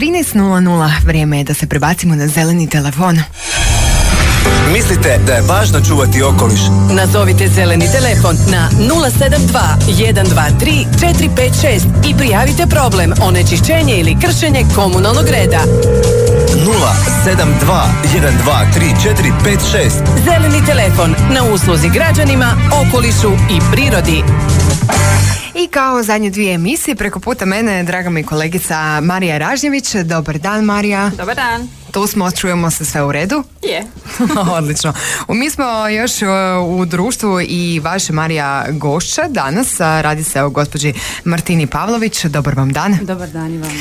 13.00 vrijeme je da se prebacimo na zeleni telefon. Mislite da je važno čuvati okoliš? Nazovite zeleni telefon na 072 123 456 i prijavite problem onečišćenje ili kršenje komunalnog reda. 072 123 456 Zeleni telefon na usluzi građanima, okolišu i prirodi. I kao zadnje dvije emisije, preko puta mene, draga mi kolegica Marija Ražnjević. Dobar dan, Marija. Dobar dan. Tu smo, čujemo se sve u redu? Je. Odlično. Mi smo još uh, u društvu i vaše Marija gošća danas. Radi se o gospođi Martini Pavlović. Dobar vam dan. Dobar dan i vama.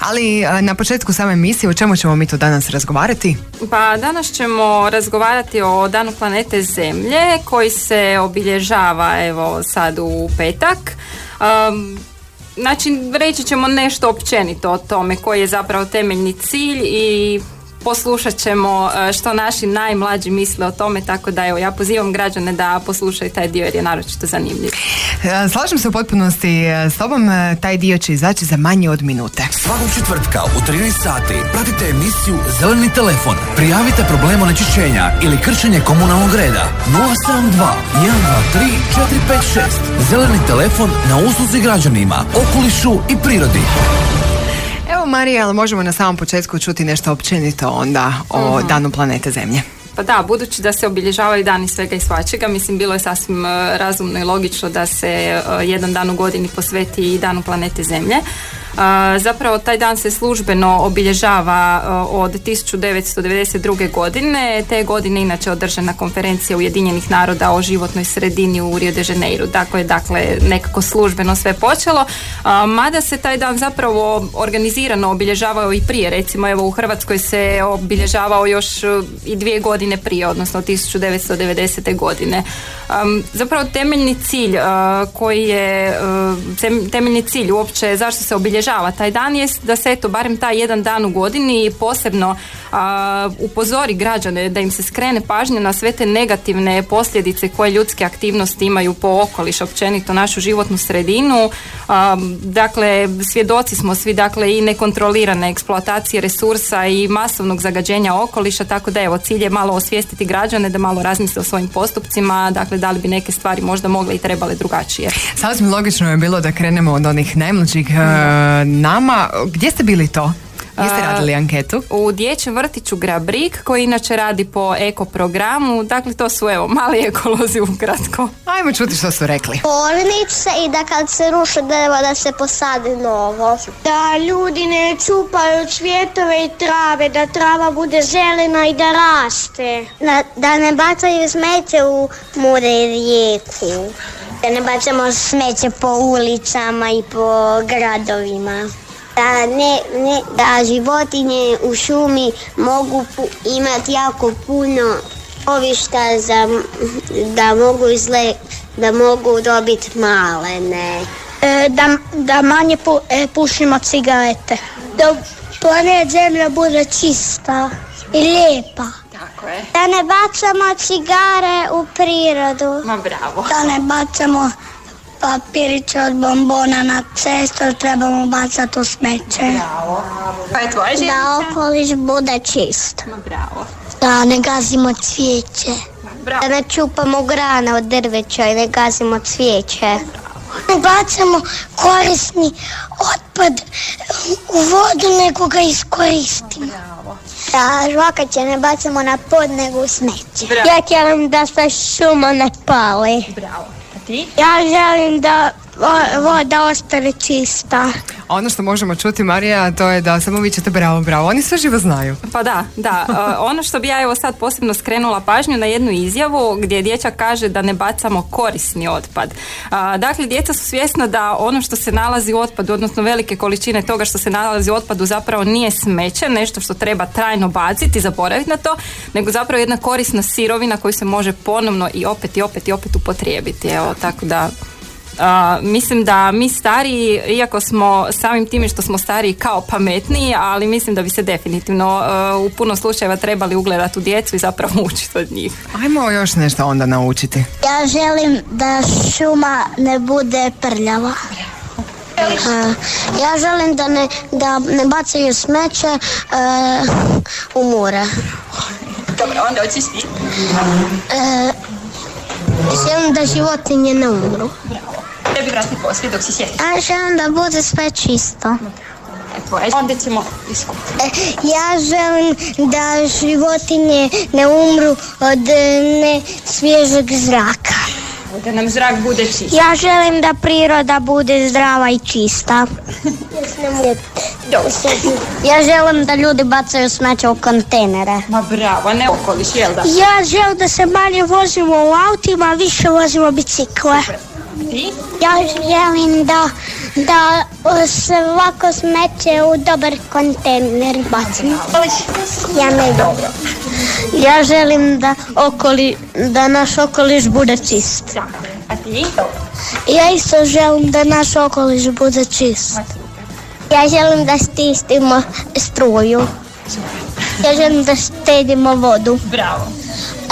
Ali uh, na početku same emisije, o čemu ćemo mi tu danas razgovarati? Pa danas ćemo razgovarati o Danu planete Zemlje koji se obilježava evo sad u petak. Um, znači reći ćemo nešto općenito o tome koji je zapravo temeljni cilj i poslušat ćemo e, što naši najmlađi misle o tome, tako da evo ja pozivam građane da poslušaju taj dio jer je naročito zanimljiv. E, Slažem se u potpunosti e, s tobom. Taj dio će izaći za manje od minute. Svakog četvrtka u 13 sati pratite emisiju Zeleni telefon. Prijavite problem onečišćenja ili kršenje komunalnog reda 072 123 456. Zeleni telefon na usluzi građanima, okolišu i prirodi. Evo Marija, ali možemo na samom početku čuti nešto općenito onda o danu planete Zemlje. Pa da, budući da se obilježavaju dani svega i svačega, mislim bilo je sasvim e, razumno i logično da se e, jedan dan u godini posveti i danu planete Zemlje. E, Zapravo taj dan se službeno obilježava e, od 1992. godine. Te godine inače održana konferencija Ujedinjenih naroda o životnoj sredini u Rio de Janeiro. Dakle, dakle nekako službeno sve počelo. Mada se taj dan zapravo organizirano obilježavao i prije. Recimo evo u Hrvatskoj se obilježavao još e, i dvije godine prije, odnosno 1990. godine. Zapravo temeljni cilj koji je tem- temeljni cilj uopće zašto se obilježava taj dan je da se eto barem taj jedan dan u godini posebno uh, upozori građane da im se skrene pažnja na sve te negativne posljedice koje ljudske aktivnosti imaju po okoliš općenito našu životnu sredinu. Um, dakle svjedoci smo svi dakle i nekontrolirane eksploatacije resursa i masovnog zagađenja okoliša tako da evo cilj je malo osvijestiti građane da malo razmisle o svojim postupcima dakle da li bi neke stvari možda mogle i trebale drugačije. Sasvim logično je bilo da krenemo od onih najmlađih e, nama. Gdje ste bili to? Gdje ste A, radili anketu? u dječjem vrtiću Grabrik koji inače radi po eko programu dakle to su evo mali ekolozi ukratko Ajmo čuti što su rekli. tvornice i da kad se ruše drva da se posadi novo. Da ljudi ne čupaju cvjetove i trave, da trava bude zelena i da raste. Da, da ne bacaju smeće u more i rijeku. Da ne bacamo smeće po ulicama i po gradovima. Da, ne, ne, da životinje u šumi mogu pu- imati jako puno ovišta za, da mogu izle, da mogu dobiti malene. da, da manje pušimo cigarete. Da planet Zemlja bude čista i lijepa. Tako je Da ne bacamo cigare u prirodu. ma bravo Da ne bacamo papiriće od bombona na cestu, trebamo bacati u smeće. pa je tvoja Da okoliš bude čist. ma bravo Da ne gazimo cvijeće. bravo Da ne čupamo grane od drveća i ne gazimo cvijeće. Ne bacamo korisni otpad u vodu nego ga iskoristimo. Da žvakaće ne bacamo na pod nego u smeće. Bravo. Ja želim da se šuma ne pali. bravo a ti? Ja želim da voda ostane čista. Ono što možemo čuti, Marija, to je da samo vi ćete bravo, bravo. Oni sve živo znaju. Pa da, da. E, ono što bi ja evo sad posebno skrenula pažnju na jednu izjavu gdje dječak kaže da ne bacamo korisni otpad. A, dakle, djeca su svjesna da ono što se nalazi u otpadu, odnosno velike količine toga što se nalazi u otpadu zapravo nije smeće, nešto što treba trajno baciti, zaboraviti na to, nego zapravo jedna korisna sirovina koju se može ponovno i opet i opet i opet upotrijebiti. Evo, tako da mislim da mi stariji, iako smo samim time što smo stariji kao pametniji, ali mislim da bi se definitivno a, u puno slučajeva trebali ugledati u djecu i zapravo učiti od njih. Ajmo još nešto onda naučiti. Ja želim da šuma ne bude prljava. Ja želim da ne, da ne bacaju smeće e, u more. Dobro, onda hoćeš ti. E, želim da životinje ne umru. Tebi vrati poslije dok si sjeti. A želim da bude sve čisto. Tvoje. Onda ćemo iskupiti. E, Ja želim da životinje ne umru od e, ne svježeg zraka. Da nam zrak bude čist. Ja želim da priroda bude zdrava i čista. Ja želim da ljudi bacaju smeće u kontejnere. Ma bravo, ne okoliš, jel da? Ja želim da se manje vozimo u autima, a više vozimo bicikle. Ti? Ja želim da, da svako smeće u dobar kontejner bacimo. Ja ne dobro. Ja želim da, okoli, da naš okoliš bude čist. A ti? Ja isto želim da naš okoliš bude čist. Ja želim da stistimo struju. Ja želim da štedimo vodu. Bravo.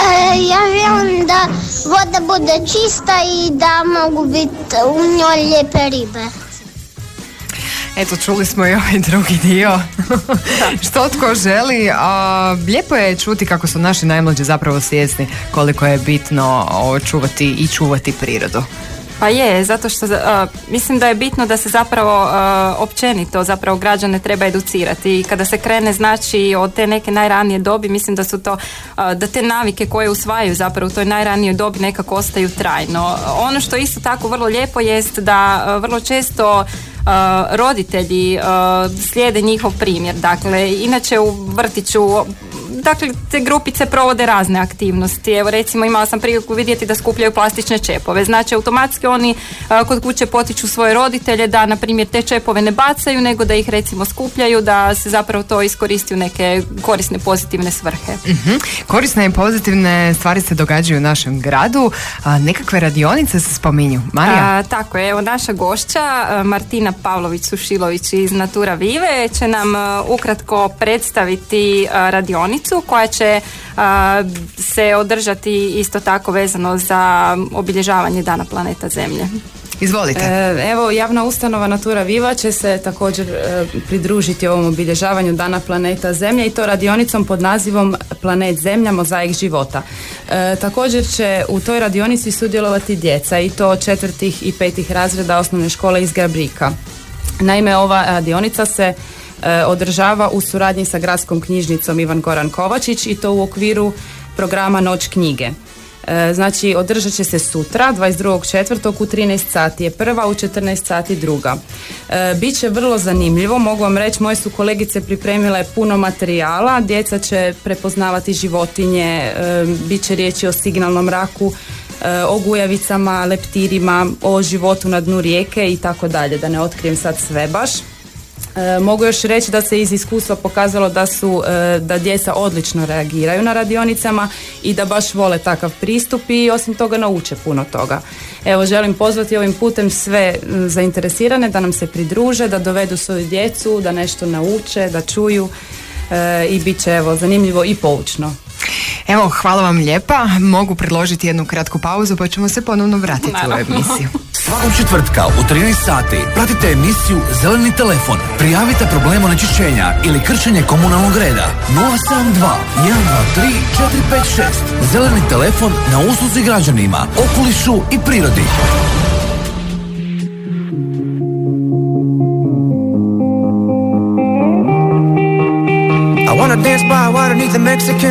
E, ja želim da voda bude čista i da mogu biti u njoj lijepe ribe. Eto, čuli smo i ovaj drugi dio. Što tko želi. A, lijepo je čuti kako su naši najmlađi zapravo svjesni koliko je bitno očuvati i čuvati prirodu. Pa je, zato što uh, mislim da je bitno da se zapravo uh, općenito zapravo građane treba educirati i kada se krene znači od te neke najranije dobi mislim da su to uh, da te navike koje usvajaju zapravo u toj najranijoj dobi nekako ostaju trajno. Ono što isto tako vrlo lijepo jest da vrlo često roditelji slijede njihov primjer. Dakle, inače u vrtiću dakle, te grupice provode razne aktivnosti. Evo recimo imala sam priliku vidjeti da skupljaju plastične čepove. Znači automatski oni a, kod kuće potiču svoje roditelje da na primjer te čepove ne bacaju nego da ih recimo skupljaju da se zapravo to iskoristi u neke korisne pozitivne svrhe. Mhm. Korisne i pozitivne stvari se događaju u našem gradu. A, nekakve radionice se spominju. Marija? A, tako je, evo naša gošća a, Martina Pavlović-Sušilović iz Natura Vive će nam a, ukratko predstaviti a, radionicu koja će a, se održati isto tako vezano za obilježavanje Dana planeta Zemlje. Izvolite. E, Evo, javna ustanova Natura Viva će se također e, pridružiti ovom obilježavanju Dana planeta Zemlje i to radionicom pod nazivom Planet Zemlja, mozaik života. E, također će u toj radionici sudjelovati djeca i to četvrtih i petih razreda osnovne škole iz Grabrika. Naime, ova radionica se održava u suradnji sa gradskom knjižnicom Ivan Goran Kovačić i to u okviru programa Noć knjige. E, Znači, održat će se sutra, 22.4. u 13 sati je prva, u 14 sati druga. E, Biće vrlo zanimljivo, mogu vam reći, moje su kolegice pripremile puno materijala, djeca će prepoznavati životinje, e, bit će riječi o signalnom raku, e, o gujavicama, leptirima, o životu na dnu rijeke i tako dalje, da ne otkrijem sad sve baš. E, mogu još reći da se iz iskustva pokazalo da su e, da djeca odlično reagiraju na radionicama i da baš vole takav pristup i osim toga nauče puno toga. Evo želim pozvati ovim putem sve zainteresirane da nam se pridruže, da dovedu svoju djecu, da nešto nauče, da čuju e, i bit će evo zanimljivo i poučno. Evo, hvala vam lijepa. Mogu predložiti jednu kratku pauzu pa ćemo se ponovno vratiti u emisiju. Svakog četvrtka u 13 sati pratite emisiju Zeleni telefon. Prijavite problem onečišćenja ili kršenje komunalnog reda. 072 123 456. Zeleni telefon na usluzi građanima, okolišu i prirodi. I wanna dance by water beneath the Mexican.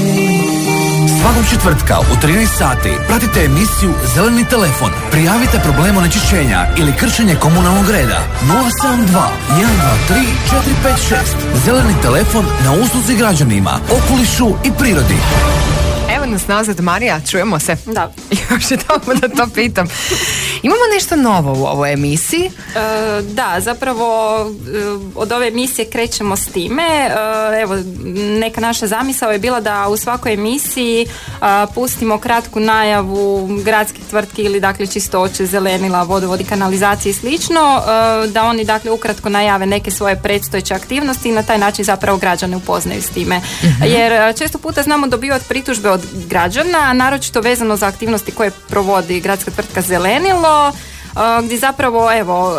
Svakog četvrtka u 13 sati pratite emisiju Zeleni telefon. Prijavite problem onečišćenja ili kršenje komunalnog reda. 072 123 456. Zeleni telefon na usluzi građanima, okolišu i prirodi. Evo nas nazad, Marija, čujemo se. Da. Još je tamo da to pitam. Imamo nešto novo u ovoj emisiji. E, da, zapravo e, od ove emisije krećemo s time. E, evo, neka naša zamisao je bila da u svakoj emisiji a, pustimo kratku najavu gradskih tvrtki ili dakle čistoće, zelenila, vodovodi, kanalizacije i slično, da oni dakle ukratko najave neke svoje predstojeće aktivnosti i na taj način zapravo građane upoznaju s time. Jer e, često puta znamo dobivati pritužbe od građana, naročito vezano za aktivnosti koje provodi gradska tvrtka Zelenilo, uh, gdje zapravo evo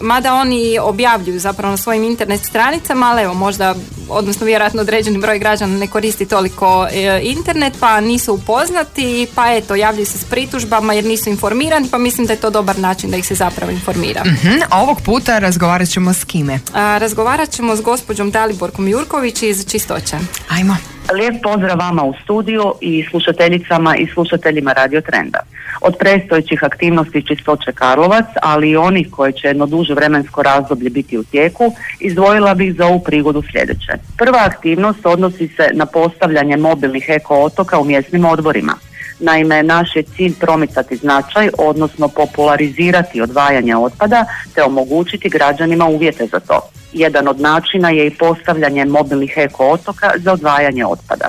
mada oni objavljuju zapravo na svojim internet stranicama ali evo možda odnosno vjerojatno određeni broj građana ne koristi toliko e, internet pa nisu upoznati pa eto javljaju se s pritužbama jer nisu informirani pa mislim da je to dobar način da ih se zapravo informira. A ovog puta razgovarat ćemo s kime? A, razgovarat ćemo s gospođom Daliborkom Jurković iz Čistoće. Ajmo. Lijep pozdrav vama u studiju i slušateljicama i slušateljima Radio Trenda. Od predstojećih aktivnosti Čistoće Karlovac, ali i onih koje će jedno duže vremensko razdoblje biti u tijeku, izdvojila bih za ovu prigodu sljedeće. Prva aktivnost odnosi se na postavljanje mobilnih eko otoka u mjesnim odborima. Naime, naš je cilj promicati značaj, odnosno popularizirati odvajanje otpada te omogućiti građanima uvjete za to. Jedan od načina je i postavljanje mobilnih eko otoka za odvajanje otpada.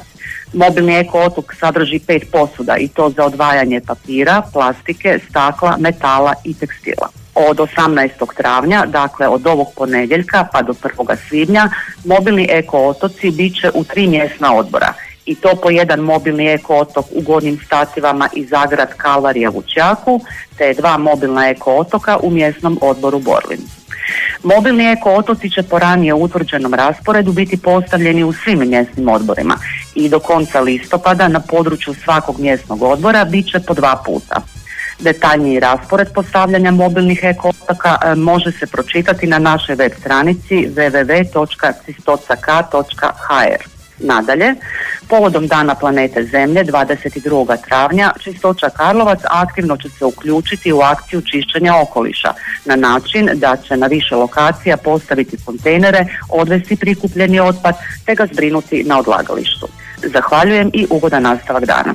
Mobilni eko otok sadrži pet posuda i to za odvajanje papira, plastike, stakla, metala i tekstila. Od 18. travnja, dakle od ovog ponedjeljka pa do 1. svibnja, mobilni eko otoci bit će u tri mjesna odbora i to po jedan mobilni eko otok u Gornjim Stativama i Zagrad Kalvarija Vučjaku, te dva mobilna eko otoka u mjesnom odboru Borlin. Mobilni eko otoci će po ranije utvrđenom rasporedu biti postavljeni u svim mjesnim odborima i do konca listopada na području svakog mjesnog odbora bit će po dva puta. Detaljniji raspored postavljanja mobilnih eko otoka e, može se pročitati na našoj web stranici www.cistocak.hr. Nadalje, povodom Dana planete Zemlje 22. travnja Čistoća Karlovac aktivno će se uključiti u akciju čišćenja okoliša na način da će na više lokacija postaviti kontejnere, odvesti prikupljeni otpad te ga zbrinuti na odlagalištu. Zahvaljujem i ugodan nastavak dana.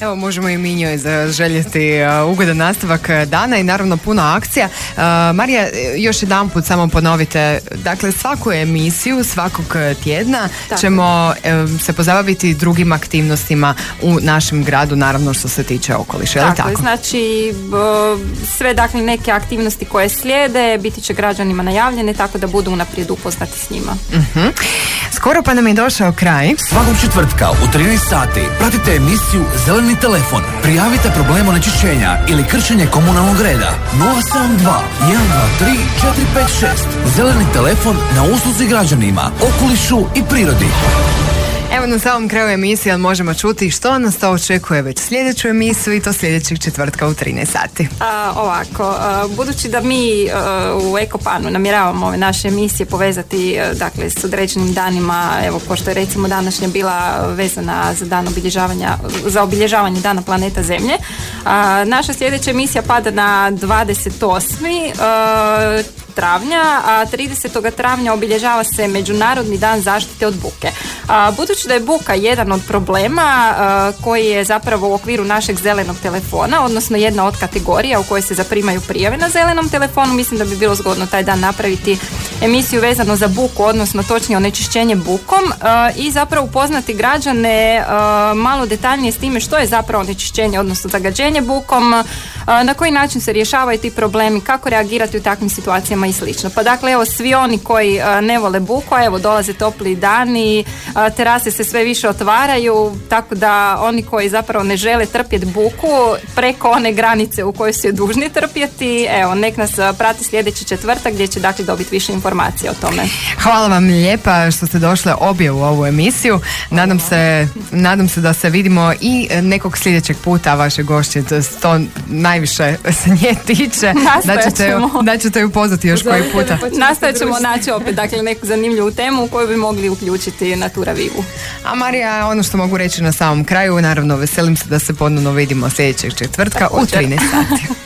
Evo možemo i mi njoj zaželjeti uh, ugodan nastavak uh, dana i naravno puno akcija. Uh, Marija, još jedan put samo ponovite, dakle svaku emisiju svakog tjedna Tako. ćemo se pozabaviti drugim aktivnostima u našem gradu, naravno što se tiče okoliša, Tako, tako? znači sve dakle neke aktivnosti koje slijede biti će građanima najavljene tako da budu unaprijed upoznati s njima. Mhm. Skoro pa nam je došao kraj. Svakog četvrtka u 13 sati pratite emisiju Zeleni telefon. Prijavite problem onečišćenja ili kršenje komunalnog reda. 072 123 456. Zeleni telefon na usluzi građanima, okolišu i prirodi. Evo na samom kraju emisije ali možemo čuti što nas to očekuje već sljedeću emisiju i to sljedećeg četvrtka u 13 sati. A, ovako, budući da mi u Ekopanu namjeravamo ove naše emisije povezati dakle s određenim danima, evo pošto je recimo današnja bila vezana za dan obilježavanja, za obilježavanje dana planeta Zemlje, a, naša sljedeća emisija pada na 28. a, travnja, a 30. travnja obilježava se Međunarodni dan zaštite od buke. A, budući da je buka jedan od problema koji je zapravo u okviru našeg zelenog telefona, odnosno jedna od kategorija u kojoj se zaprimaju prijave na zelenom telefonu, mislim da bi bilo zgodno taj dan napraviti emisiju vezano za buku, odnosno točnije onečišćenje bukom i zapravo upoznati građane malo detaljnije s time što je zapravo onečišćenje, odnosno zagađenje bukom, na koji način se rješavaju ti problemi, kako reagirati u takvim situacijama i slično. Pa dakle, evo, svi oni koji ne vole buku, a evo, dolaze topli dani, terase se sve više otvaraju, tako da oni koji zapravo ne žele trpjeti buku preko one granice u kojoj su je dužni trpjeti, evo, nek nas prati sljedeći četvrtak gdje će dakle dobiti više informacija o tome. Hvala vam lijepa što ste došle obje u ovu emisiju. Nadam se, nadam se da se vidimo i nekog sljedećeg puta vaše gošće, to najviše se nje tiče. Da ćete, da ćete ju pozvati još koji puta. Nastojat ćemo naći opet dakle, neku zanimljivu temu u koju bi mogli uključiti Natura Vivu. A Marija, ono što mogu reći na samom kraju, naravno veselim se da se ponovno vidimo sljedećeg četvrtka u 13 sati.